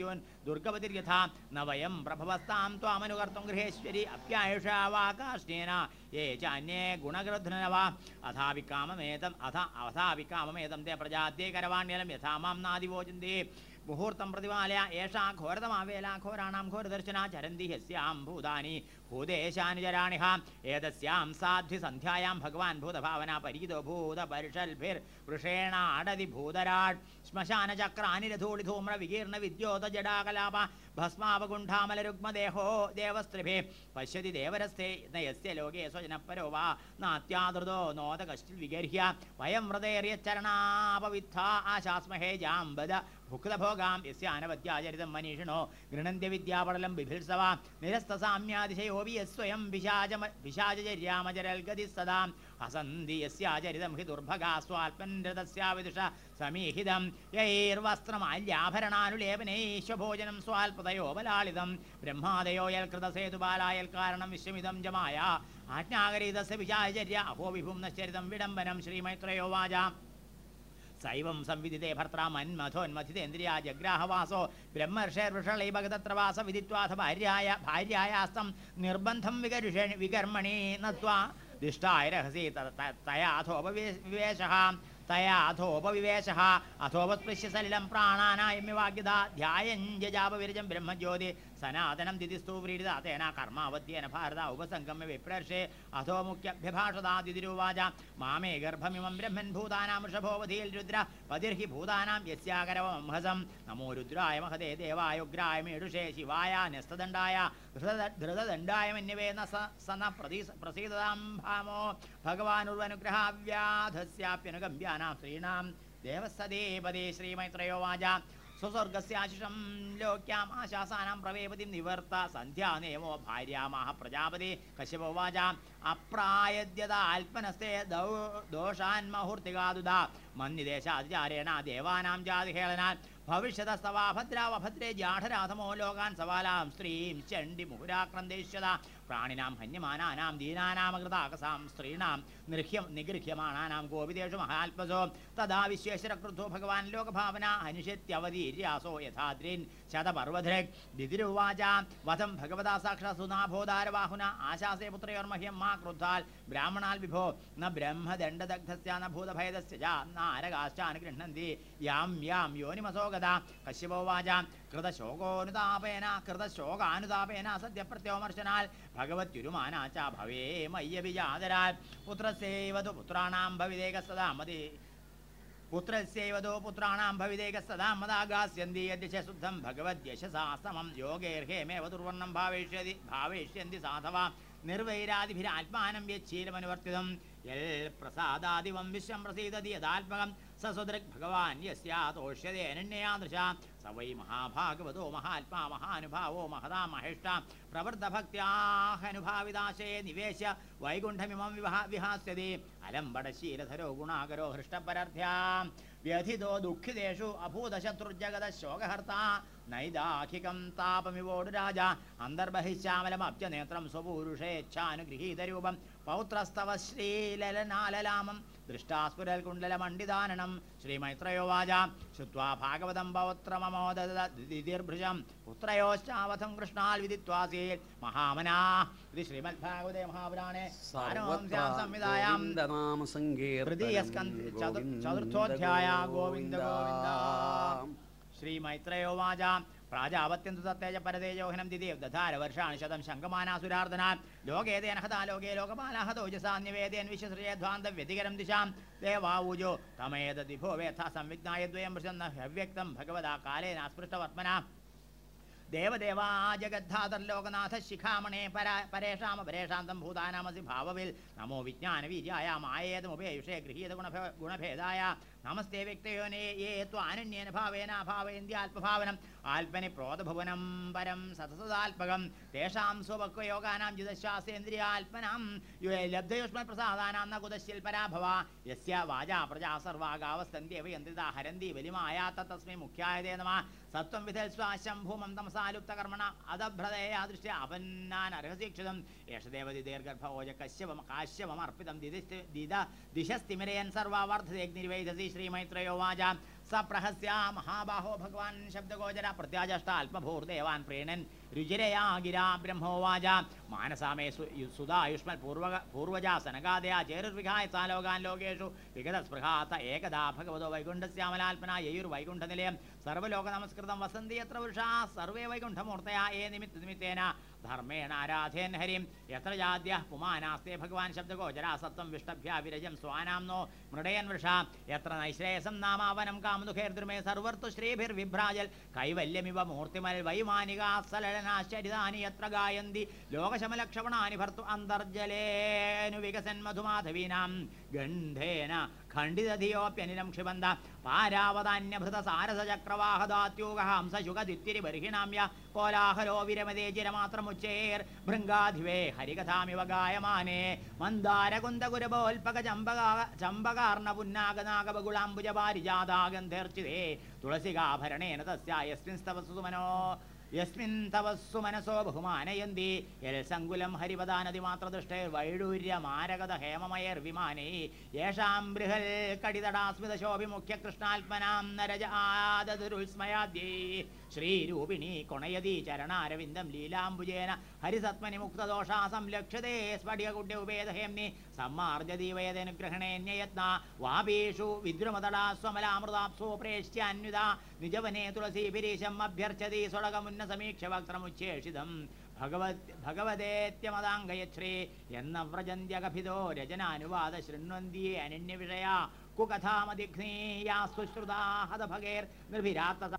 स्युन् दुर्गपतिर्यथा न वयं प्रभवस्तां त्वामनुकर्तुं गृहेश्वरि अप्यायुषा वाकाष्ठेन ये च अन्ये गुणगृध्रन वा अथापि काममेतम् अथ अथापि काममेतं ते प्रजाद्ये करवाण्यलं यथा माँ नादिवोचन्ति मुहूर्तं प्रतिपालय एषा घोरतमावेला घोराणां घोरदर्शना चरन्ति ह्यस्यां भूतानि ഭൂതേശാനുചരാണിഹ ഏതസ്യാം സാധ്വി സന്ധ്യായാം ഭഗവാൻ ഭൂതഭാവന പരീതോ ഭൂത പരിഷൽഭിർ വൃഷേണ അടതി ഭൂതരാട് ശ്മശാന ചക്രാനിരധൂളി ധൂമ്ര വികീർണ വിദ്യോത ജടാകലാപ ഭസ്മാവകുണ്ഠാമലരുഗ്മദേഹോ ദേവസ്ത്രിഭേ. പശ്യതി ദേവരസ്ഥേ നയസ്യ ലോകേ സ്വജനപരോ വാ. നാത്യാദൃതോ നോദ കശ്ചിൽ വിഗർഹ്യ. വയം വ്രതേറിയ ചരണാപവിദ്ധ ആശാസ്മഹേ ജാംബദ ഭുക്തഭോഗാം യസ്യ അനവദ്യാചരിതം മനീഷിണോ. ഗൃണന്ത്യ വിദ്യാപടലം ബിഭിത്സവ. നിരസ്തസാമ്യാതിശയോപി യസ്വയം പിശാചമ പിശാചര്യാമചരൽഗതി സദാ. ഹസന്തി യസ്യാചരിതം ഹി ദുർഭഗാ സ്വാൽപൻരതസ്യാവിദുഷ സമീഹിതം. യൈർവസ്ത്രമാല്യാഭരണാനുലേപനൈശ്വഭോജനം സ്വാൽപതയോ ബലാളിതം ബ്രഹ്മാദയോ യൽകൃതസേതുബാലായൽ കാരണം വിശ്വമിതം ജമായ. ആജ്ഞാകരീതസ്യ വിചാചര്യ അഹോ വിഭും നശ്ചരിതം വിഡംബനം ശ്രീമൈത്രയോ सैवं संविदिते भर्त्रामन्मथोन्मथितेन्द्रिया जग्राहवासो ब्रह्मर्षेर्वृषलैभगतत्रवास विदित्वाथ भार्याय भार्यायास्तं निर्बन्धं विकर्ष विकर्मणि नत्वा दिष्टायरहसि तया अथोपविवेशः तया अथोपविवेशः अथोपस्पृश्य सलिलं प्राणानाय ध्यायञ्जजापविरजं ब्रह्मज्योति സനാതനം ദിതിസ്തു വ്രീഡിത തേന കർമാവദ്യേന ഭാരത ഉപസംഗമ്യ വിപ്രർഷേ അഥോ മുഖ്യഭ്യഭാഷതാ ദിതിരുവാച മാമേ ഗർഭമിമം ബ്രഹ്മൻ ഭൂതാനാം ഋഷഭോവധിയിൽ രുദ്ര പതിർഹി ഭൂതാനാം യസ്യാകരവംഹസം. നമോ രുദ്രായ മഹദേ ദേവായുഗ്രായ മേടുഷേ ശിവായ ന്യസ്തദണ്ഡായ ധൃത- ധൃതദണ്ഡായ മന്യവേ സന പ്രസീദതാം ഭാമോ. ഭഗവാനുർവനുഗ്രഹാവ്യാധസ്യാപ്യനുഗമ്യാനാം ശ്രീണാം ദേവസദേപദേ ശ്രീമൈത്രയോ വാച. സ്വസ്വർഗസ്യാശിഷം ലോക്യാം ആശാസാനാം പ്രവേപതി നിവർത്ത സന്ധ്യാനേമോ ഭാര്യാമാഹ പ്രജാപതി കശ്യപോ വാച അപ്രായദ്യത അൽപ്പനസ്തേ ദൗ ദോഷാൻ മഹൂർത്തികാതുദ മന്യദേശാതിചാരേണ ദേവാനാം ജാതിഹേളനാൽ. ഭവിഷ്യതസ്തവാഭദ്രാവഭദ്രേ ജാഠരാധമോ ലോകാൻ സവാലാം. സ്ത്രീം ചണ്ഡി മുഹുരാക്രന്ദേശ്യത പ്രാണിനാം ഹന്യമാനാനാം ദീനാനാമകൃതാകസാം. സ്ത്രീണാം നിർഹ്യം നിഗൃഹ്യമാണാനാം ഗോപിതേഷു മഹാത്മസോ. തഥാ വിശ്വേശ്വരകൃതോ ഭഗവാൻ ലോകഭാവന. അനുഷത്യവതീര്യാസോ യഥാദ്രീൻ ശതപർവധൃക് ദിതിരുവാച വധം ഭഗവതാ സാക്ഷാ സുനാഭോധാരവാഹുന ആശാസേ പുത്രയോർമഹ്യം മാ ക്രുദ്ധാൽ. ബ്രാഹ്മണാൽ വിഭോ. ന ബ്രഹ്മദണ്ഡദഗ്ധസ്യ ന ഭൂതഭേദസ്യ ച. നാരകാശ്ചാനുഗൃഹ്ണന്തി യാം യാം യോനിമസോ ഗത കശ്യപോവാച. കൃതശോകോനുതാപേന. കൃതശോകാനുതാപേന. സദ്യപ്രത്യോമർശനാൽ. ഭഗവത്യുരുമാനാച്ച ഭവേ മയ്യ ഭവേ മയ്യവിജാതരാൽ പുത്രസ്യൈവതു പുത്രാണാം ഭവിതേക സദാ മതി. പുത്രസ്യൈവതോ പുത്രാണാം ഭവിതേക സദാ മദാഗാസ്യന്തി യദ്യശ ശുദ്ധം ഭഗവദ്യശസാ സമം യോഗേർഹേമേവ ദുർവർണം ഭാവേഷ്യതി ഭാവേഷ്യന്തി സാധവ. നിർവൈരാദിഭിരാത്മാനം യച്ഛീലമനുവർത്തിതം യൽ പ്രസാദാദിവം വിശ്വം പ്രസീദതി യദാത്മകം സസുദൃക് ഭഗവാൻ യസ്യാതോഷ്യതേനന്യയാദൃശ സ വൈ മഹാഭാഗവതോ മഹാത്മാ മഹാനുഭാവോ മഹതാ മഹേഷ്ട. പ്രവൃദ്ധഭക്ത്യാഹനുഭാവിതാശേ നിവേശ്യ വൈകുണ്ഠമിമം വിഹാ വിഹാസ്യതി. അലംബടശീലധരോ ഗുണാകരോ ഹൃഷ്ടപരർത്ഥ്യാം വ്യഥിതോ ദുഃഖിതേഷു അഭൂതശത്രുജഗത ശോകഹർത്ത നൈദാഖികം താപമിവോടു രാജ. അന്തർബഹിശ്യാമലമബ്ജനേത്രം സ്വപൂരുഷേച്ഛാനുഗൃഹീതരൂപം. പൗത്രസ്തവ ശ്രീലലനാലലാമം. ദൃഷ്ടാസ്ഫുരൽ കുണ്ഡലമണ്ഡിതാനനം ശ്രീമൈത്രയോവാച ശ്രുവാ ഭാഗവതം പൗത്രമോദിർഭൃജം പുത്രയോശ്ചാവധം കൃഷ്ണാൽ വിദിത്വാസീൽ മഹാമനാ. ഇത് ശ്രീമദ്ഭാഗവതേ മഹാപുരാണേ. ചതു- ചതുർത്ഥോധ്യായ ഗോവിന്ദ ഗോവിന്ദ. ശ്രീ മൈത്രയോ വാച പ്രാജാപത്യന്തു തത്തേജ പരതേജോഹനം ദിതി ദധാര വർഷാണി ശതം ശങ്കമാനാസുരാർദ്ദനാൻ ലോകേതേന ഹതാ ലോകേ വിശ്വശ്രിയധ്വാന്ത വ്യതികരം ദിശാം. ദേവാവൂജോ തമേതദിഭോ വേഥ സംവിജ്ഞായ ദ്വയം വൃഷന്ന ഹവ്യക്തം ഭഗവതാ കാലേന സ്പൃഷ്ടവർമ്മന. ദേവദേവാ ശിഖാമണേ പരാ പരേഷാമ പരേഷാന്തം ഭൂതാനാമസി ഭാവവിൽ. നമോ വിജ്ഞാനവീര്യായ മായേതമുപേയുഷേ ഗൃഹീത ഗുണഭേ ഗുണഭേദായ. നമസ്തേ വ്യക്തയോനെ യേ ത്വാനന്യേന ഭാവേന അഭാവേന്ദ്യ ആത്മഭാവനം. ആത്മനി പ്രോതഭുവനം പരം സതസദാത്മകം തേഷാം സ്വപക്വയോഗാനാം ജിതശ്വാസേന്ദ്രിയാത്മനാം ലബ്ധയുഷ്മ പ്രസാദാനാം ന കുതശിൽ പരാഭവ യസ്യ വാചാ പ്രജാ സർവാഗാവസ്തന്തി യന്ത്രിത ഹരന്തി വലിമായാത്ത തസ്മൈ മുഖ്യായതേ നമ. സത്വം വിധൽ ഭൂമം തമസാലുപ്ത കർമ്മണ അദഭ്രതേ ആദൃശ്യ അപന്നാൻ അർഹസീക്ഷിതം. യേഷദേവതി ദീർഘർഭ ഓജ കശ്യവം കാശ്യവം അർപ്പിതം ദിശസ്തിമിരയൻ സർവാവർദ്ധദേഗ്നിർവൈദസി ശ്രീമൈത്രയോ വാച സപ്രഹസ്യ മഹാബാഹോ ഭഗവാൻ ശബ്ദഗോചര പ്രത്യാജഷ്ട അല്പഭൂർദേവാൻ പ്രീണൻ രുചിരയാ ഗിരാ ബ്രഹ്മോവാച. മാനസാമേ സുധായുഷ്മൽ പൂർവ പൂർവജാ സനകാദയാ ചേരുർവിഹായ സാലോകാൻ ലോകേഷു വിഗതസ്പൃഹാത്ത ഏകദാ ഭഗവതോ വൈകുണ്ഠസ്യാമലാൽപന യയുർവൈകുണ്ഠനിലയം. സർവലോക നമസ്കൃതം വസന്തി എത്ര പുരുഷാ? സർവേ വൈകുണ്ഠമൂർത്തയാ ഏ നിമിത്ത നിമിത്തേന. ധർമ്മേണ ആരാധയൻ ഹരിം. എത്ര ജാദ്യ പുമാനാസ്തേ ഭഗവാൻ ശബ്ദഗോചരാസത്വം വിഷ്ടഭ്യ വിരജം സ്വാനാംനോ മൃഡയൻ വൃഷ. എത്ര നൈശ്രേയസം നാമാവനം കാമദുഖേർദ്രുമേ ശ്രീഭിർ ശ്രീഭിർവിഭ്രാജൽ കൈവല്യമിവ മൂർത്തിമൽ വൈമാനികാസലനാശ്ചരിതാനി എത്ര ഗായന്തി. ലോകശമലക്ഷവണാനി ഭർത്തു അന്തർജലേനു വികസൻ മധുമാധവീനാം. ഗന്ധേന ഖണ്ഡിതധിയോപ്യനിലം ക്ഷിബന്ത പാരാവതാന്യഭൃത സാരസചക്രവാഹദാത്യൂക ഹംസശുഗദിത്തിരി ബർഹിണാമ്യ കോലാഹലോ വിരമതേ ചിരമാത്രമുച്ചേർ ഭൃംഗാധിവേ ഹരികഥാമിവ ഗായമാനേ മന്ദാരകുന്ദകുരബോൽപക ചമ്പകാ ചമ്പകാർണ പുന്നാഗനാഗബകുളാംബുജ പാരിജാതാഗന്ധർച്ചിതേ തുളസികാഭരണേന തസ്യ യസ്മിൻ സ്തവസ്തു മനോ യസ്മിൻ തവസ്സു മനസോ ബഹുമാനയന്തി. എൽ സങ്കുലം ഹരിവദാനതി വൈഡൂര്യ വൈഡൂര്യമാരകത ഹേമമയർ വിമാനേ. യേഷാം ബൃഹൽ കടിതടാസ്മിത ശോഭി മുഖ്യ കൃഷ്ണാത്മനാം നരജ ആദതുരുസ്മയാദ്യേ ശ്രീരൂപിണി കൊണയതി ചരണാരവിന്ദം ലീലാംബുജേന ഹരിസത്മനി മുക്തദോഷാ സംലക്ഷ്യതേ സ്ഫടികകുട്യ ഉപേദഹേംനി സമ്മാർജദീവയതനുഗ്രഹണേന്യയത്ന വാപീഷു വിദ്രുമതടാ സ്വമലാമൃതാപ്സോ പ്രേഷ്യാന്വിത നിജവനെ തുളസീപിരീശം അഭ്യർച്ചതി സ്വടകമുന്ന സമീക്ഷ വക്ത്രമുച്ഛേഷിതം ഭഗവത് ഭഗവതേത്യമതാംഗയശ്രീ എന്ന വ്രജന്ത്യകഭിതോ രചനാനുവാദ ശൃണ്വന്തിയെ അനന്യവിഷയ കുകഥാമതിഘ്നീയാ സുശ്രുതാ ഹതഭഗേർ നിർഭിരാത്ത